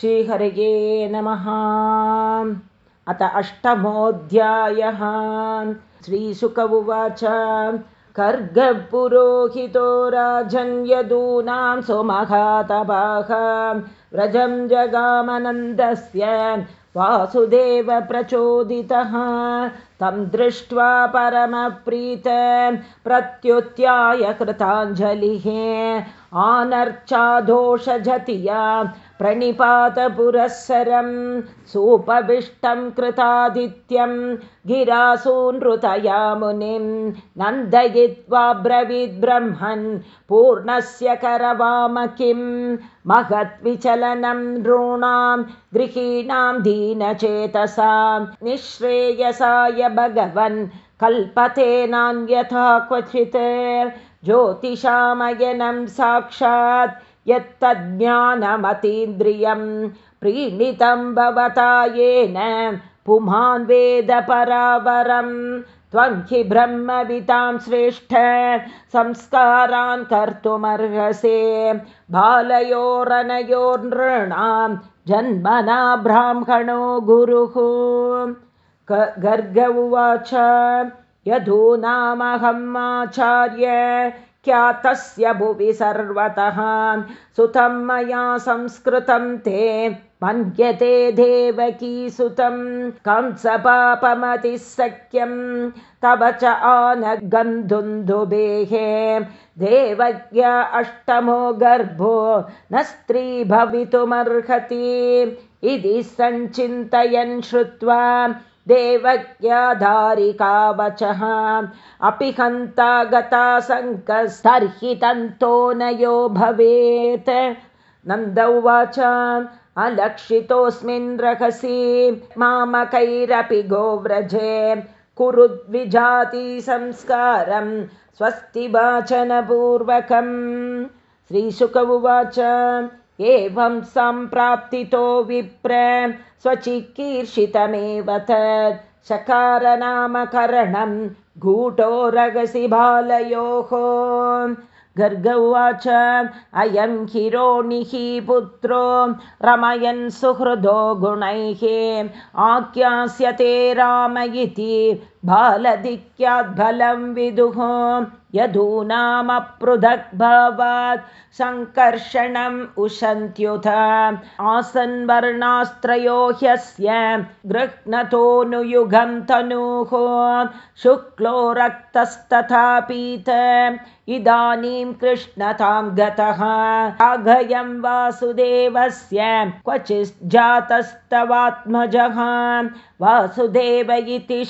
श्रीहरये नमः। अथ अष्टमोऽध्यायः। श्रीशुक उवाच कर्गपुरोहितो राजन्यदूनां सुमहातपाः व्रजं जगामनन्दस्य वासुदेव प्रचोदितः। तं दृष्ट्वा परमप्रीत प्रत्युत्याय कृताञ्जलिः। आनर्चादोषजतिया प्रणिपातपुरःसरं सोपविष्टं कृतादित्यं गिरासूनृतया मुनिं नन्दयित्वा ब्रवीद्ब्रह्मन् पूर्णस्य करवाम किं महद्विचलनं नॄणां गृहीणां दीनचेतसां निःश्रेयसाय भगवन् कल्पते नान्यथा क्वचित् ज्योतिषामयनं साक्षात् यत्तज्ज्ञानमतीन्द्रियं प्रीणितं भवता येन पुमान् वेदपरावरं त्वं हि ब्रह्मवितां श्रेष्ठ संस्कारान् कर्तुमर्हसे। बालयोरनयोर्नृणां जन्मना ब्राह्मणो गुरुः। गर्ग उवाच यधूनामहम् आचार्य ख्यातस्य भुवि सर्वतः। सुतं मया संस्कृतं ते मन्यते देवकी सुतं। कंसपापमतिसख्यं तव च आनगन्धुन्दुभेहे देवज्ञ अष्टमो गर्भो न स्त्री भवितुमर्हति। इति सञ्चिन्तयन् श्रुत्वा देवज्ञाधारिका वचः अपि हन्ता गता सङ्कस्तर्हि तन्तो नयो भवेत्। नन्द उवाच अलक्षितोऽस्मिन् रहसि मामकैरपि गोव्रजे। कुरुद्विजाति संस्कारं स्वस्ति वाचनपूर्वकम् श्रीशुक उवाच एवं सम्प्राप्तितो विप्र स्वचिकीर्षितमेव तत्। शकारनामकरणं गूटो रगसि बालयोः। गर्ग उवाच अयं हिरोणिः पुत्रो रमयन् सुहृदो गुणैः। आख्यास्यते राम इति बालधिक्याद्बलं विदुः। यदूनामपृथग्भावात् सङ्कर्षणम् उशन्त्युत आसन्वर्णास्त्रयो ह्यस्य गृह्णतोऽनुयुगं तनुः। शुक्लो रक्तस्तथा पीत। इदानीं कृष्णतां गतः। अघयं वासुदेवस्य क्वचिज्जातस्तवात्मजः। वासुदेव इति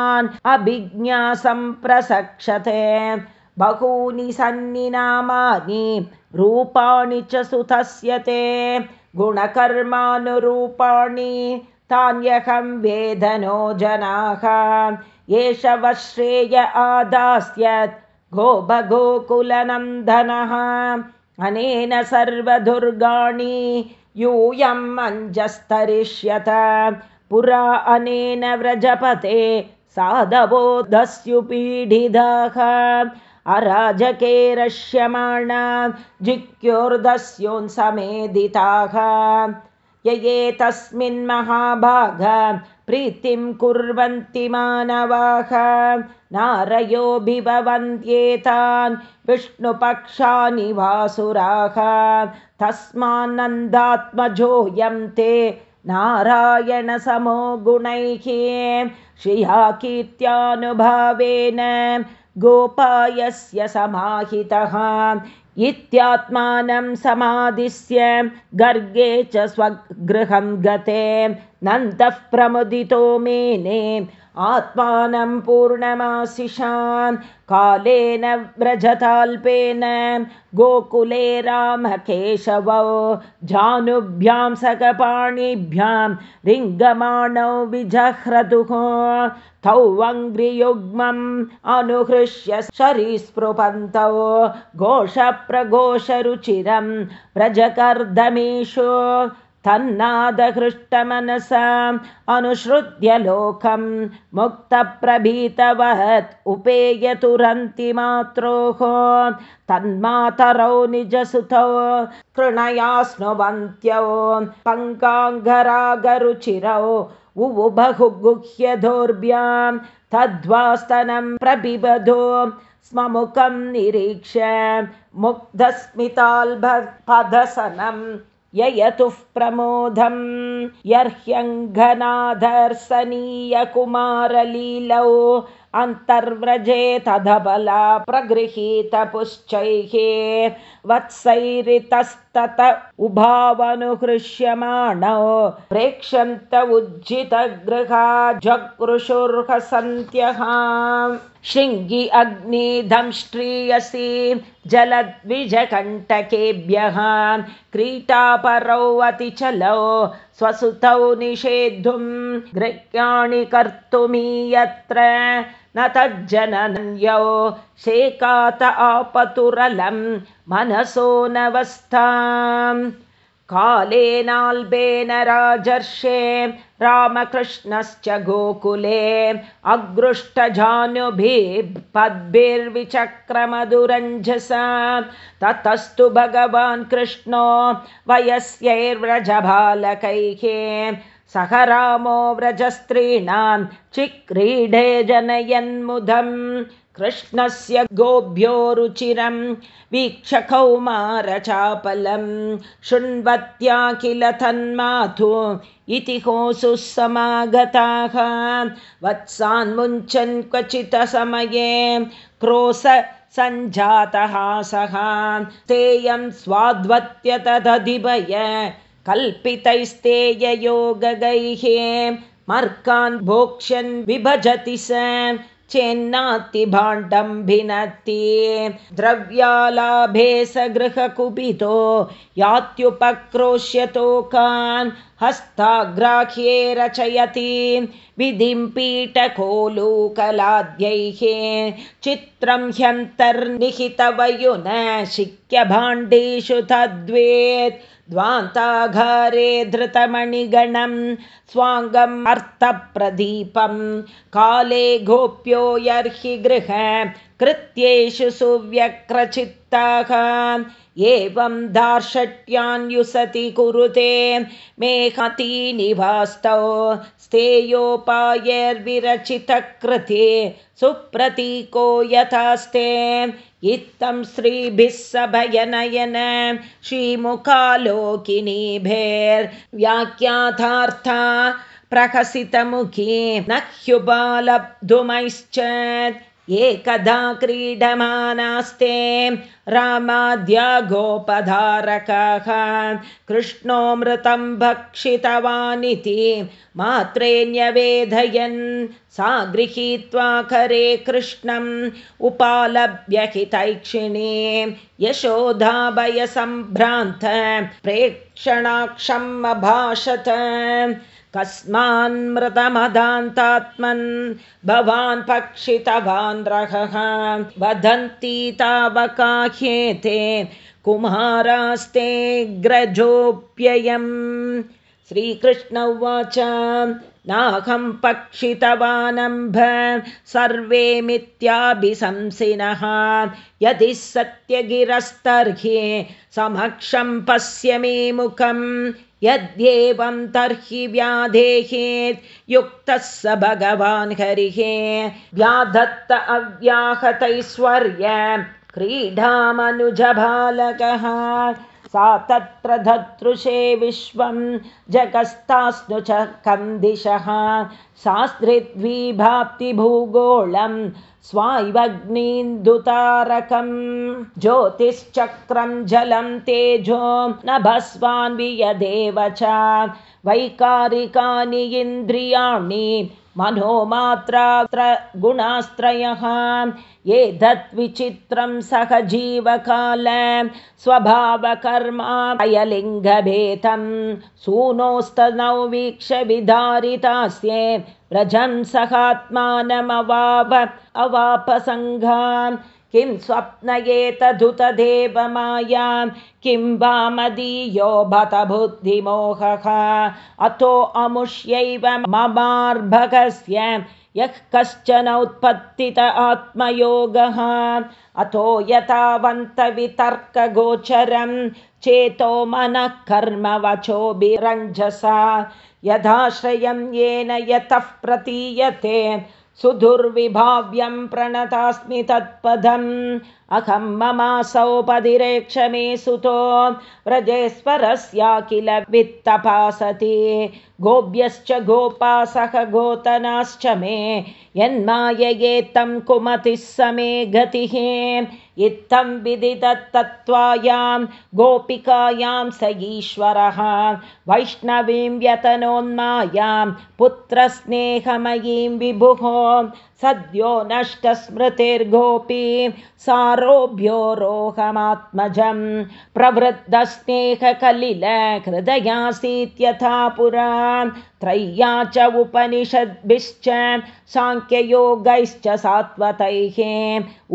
श्रीमान् अभिज्ञासम्प्रसक्षते बहूनि सन्निनामानि रूपाणि च सुतस्य ते गुणकर्मानुरूपाणि तान्यहं वेदनो जनाः। एष वश्रेय आदास्यत् गोपगोकुलनन्दनः अनेन सर्वदुर्गाणि यूयम् अञ्जस्तरिष्यत पुरा अनेन व्रजपते साधवो दस्युपीडिताः अराजके रष्यमाणा जिज्ञोर्दस्योन्समेदिताः य एतस्मिन् महाभाग प्रीतिं कुर्वन्ति मानवाः। नारयोऽभिभवन्त्येतान् विष्णुपक्षानि वासुराः तस्मान्नन्दात्मजोऽयं ते नारायणसमो गुणैः श्रिया कीर्त्यानुभावेन गोपायस्य समाहितः। इत्यात्मानं समादिश्य गर्गे च स्वगृहं गते। नन्दः प्रमुदितो मेने आत्मानं पूर्णमाशिषान् कालेन व्रजताल्पेन गोकुले रामकेशवौ जानुभ्यां सकपाणिभ्यां रिङ्गमाणौ विजह्रतुः तौ वङ्घ्रियुग्मम् अनुहृष्य सरीस्पृपन्तौ घोषप्रघोषरुचिरं व्रजकर्दमेषु तन्नादहृष्टमनसा अनुसृत्य लोकं मुक्तप्रभीतवत् उपेयतुरन्ति मात्रोः। तन्मातरौ निजसुतौ कृणया स्नुवन्त्यौ पङ्काङ्गरागरुचिरौ उवु बहु गुह्यदोर्भ्यां तद्वास्तनं प्रबिबधो स्म मुखं निरीक्ष मुग्धस्मिताल्भपदसनं ययतुः प्रमोदं यर्ह्यङ्घनादर्शनीयकुमारलीलौ अन्तर्व्रजे तदबला प्रगृहीतपुश्चैः वत्सैरितस्तत उभावनुहृष्यमाणौ प्रेक्षन्त उज्जितगृहा जगृशुर्हसन्त्यः। शृङ्गि अग्निधंष्ट्रियसि जलद्विजकण्टकेभ्यः। क्रीटापरौ अतिचलौ स्वसुतौ निषेद्धुं गृह्याणि कर्तुमी यत्र न तज्जनन्यौ शेकात आपतुरलं मनसो नवस्थाम्। कालेनाल्बेन राजर्षे रामकृष्णश्च गोकुले अगृष्टजानुभिपद्भिर्विचक्रमधुरञ्जसा ततस्तु भगवान् कृष्णो वयस्यैर्व्रजबालकैः सह रामो व्रजस्त्रीणां चिक्रीडे जनयन्मुदम्। कृष्णस्य गोभ्यो रुचिरं वीक्षकौमारचापलं शृण्वत्या किल तन्मातु इति कोऽसुः समागताः वत्सान्मुञ्चन् क्वचित्समये क्रोश सञ्जातः सः। तेयं स्वाद्वत्य तदधिभय कल्पितैस्तेययोगगैः मर्कान् भोक्ष्यन् विभजति स चेन्नातिभाण्डं भिनत्ति द्रव्यालाभे स गृहकुपितो यात्युपक्रोश्यतोकान् हस्ताग्राह्ये रचयति विधिं पीठकोलूकलाद्यैः। चित्रं ह्यन्तर्निहितवयुन शिक्यभाण्डेषु तद्वेत्। द्वान्ताघारे धृतमणिगणं स्वाङ्गम् अर्थप्रदीपं। काले गोप्यो यर्हि गृह कृत्येषु सुव्यक्रचित्ताः। एवं दार्शट्यान्युसति कुरुते मेहती निवास्तौ स्थेयोपायैर्विरचितकृते सुप्रतीको यथास्ते। इत्थं श्रीभिः सभयनयन श्रीमुखालोकिनीभेर्व्याख्यातार्था प्रहसितमुखी। न ह्युपालब्धुमैश्च एकदा क्रीडमानास्ते रामाद्या गोपधारकः कृष्णोऽमृतं भक्षितवानिति मात्रे न्यवेधयन् सा गृहीत्वा करे कृष्णम् उपालभ्य हि तैक्षिणी यशोधाभयसम्भ्रान्त प्रेक्षणाक्षम् अभाषत कस्मान्मृतमदान्तात्मन् भवान् पक्षितवान् रहः वदन्ति तावकाह्येते कुमारास्ते ग्रजोऽप्ययम्। श्रीकृष्ण उवाच नाहं पक्षितवानम्भ सर्वे मिथ्याभिशंसिनः यदि सत्यगिरस्तर्हि समक्षं पश्य मे मुखम् यद्येवं तर्हि व्याधेहेत् युक्तः स भगवान् हरिः। व्याधत्त अव्याहतैश्वर्य क्रीडामनुजबालकः सा तत्र धतृषे विश्वं जगस्तास्नु च कन्दिशः शास्त्रिद्विभाप्तिभूगोळं स्वाय्वग्नीन्दुतारकं ज्योतिश्चक्रं जलं तेजो न भस्वान् वियदेव च। वैकारिकानि इन्द्रियाणि मनोमात्रात्र गुणास्त्रयः एतत् विचित्रं सह जीवकाल स्वभावकर्मायलिङ्गभेतं सूनोस्तनौ वीक्ष विधारितास्ये व्रजं सहात्मानमवाप अवापसङ्घान् किं स्वप्नयेतदुतदेव मायां किं वा मदीयो भत बुद्धिमोहः अतो अमुष्यैव ममार्भगस्य यः कश्चन उत्पत्तित आत्मयोगः। अतो यथावन्तवितर्कगोचरं चेतो मनः कर्म वचोभिरञ्जसा यथाश्रयं येन यतः प्रतीयते सुदुर्विभाव्यं प्रणतास्मि तत्पदम्। अहं ममासौपधिरेक्ष मे सुतो। व्रजेश्वरस्या किल वित्तपासति। गोभ्यश्च गोपासः गोतनाश्च मे। यन्माययेत्तं कुमतिः स मे गतिः इत्थं विदितत्तत्त्वायां गोपिकायां स ईश्वरः। वैष्णवीं व्यतनोन्मायां पुत्रस्नेहमयीं विभुः सद्यो नष्टस्मृतिर्गोपी सारोभ्यो रोहमात्मजं प्रवृद्धस्नेहकलिल हृदयासीत्यथा पुरा त्रय्या च उपनिषद्भिश्च साङ्ख्ययोगैश्च सात्वतैः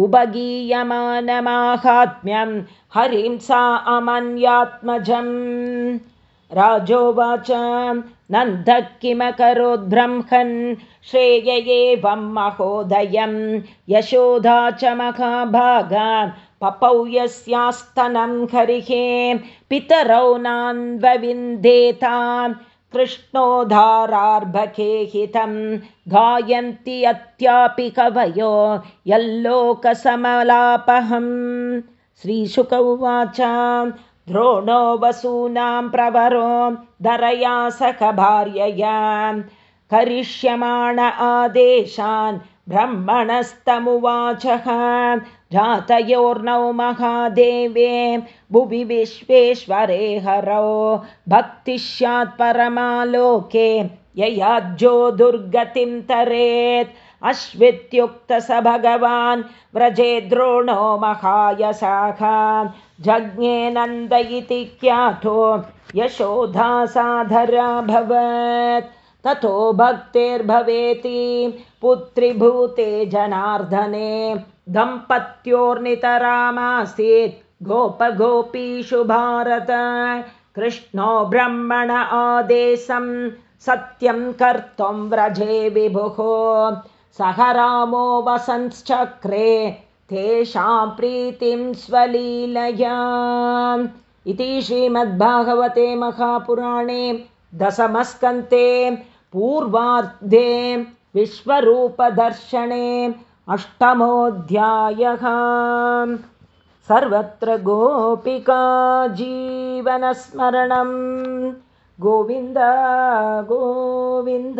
उभगीयमानमाहात्म्यं हरिं सा अमन्यात्मजम् राजोवाच नन्दः किमकरोद्ब्रह्मन् श्रेय एवं महोदयं यशोधा च महाभागा पपौ यस्यास्तनं हरिः पितरौ नान्वविन्देतां कृष्णोधारार्भके हितं गायन्ति अत्यापि कवयो यल्लोकसमलापहं श्रीशुक उवाच द्रोणो वसूनां प्रवरो धरया सखभार्यया करिष्यमाण आदेशान् ब्रह्मणस्तमुवाचः। जातयोर्नौ महादेवे भुवि विश्वेश्वरे हरौ। भक्तिः परमालोके ययाज्यो दुर्गतिं तरेत् अश्वित्युक्त स भगवान् व्रजे द्रोणो महायसाः जज्ञे नन्द इति ख्यातो यशोधासाधराभवत् ततो भक्तिर्भवेति पुत्रीभूते जनार्दने। दम्पत्योर्नितरामासीत् गोपगोपीषु भारत। कृष्णो ब्रह्मण आदेशं सत्यं कर्तुं व्रजे विभुः सह रामो वसंश्चक्रे तेषां प्रीतिं स्वलीलया इति श्रीमद्भागवते महापुराणे दशमस्कन्ते पूर्वार्धे विश्वरूपदर्शने अष्टमोऽध्यायः। सर्वत्र गोपिका जीवनस्मरणं गोविन्द गोविन्द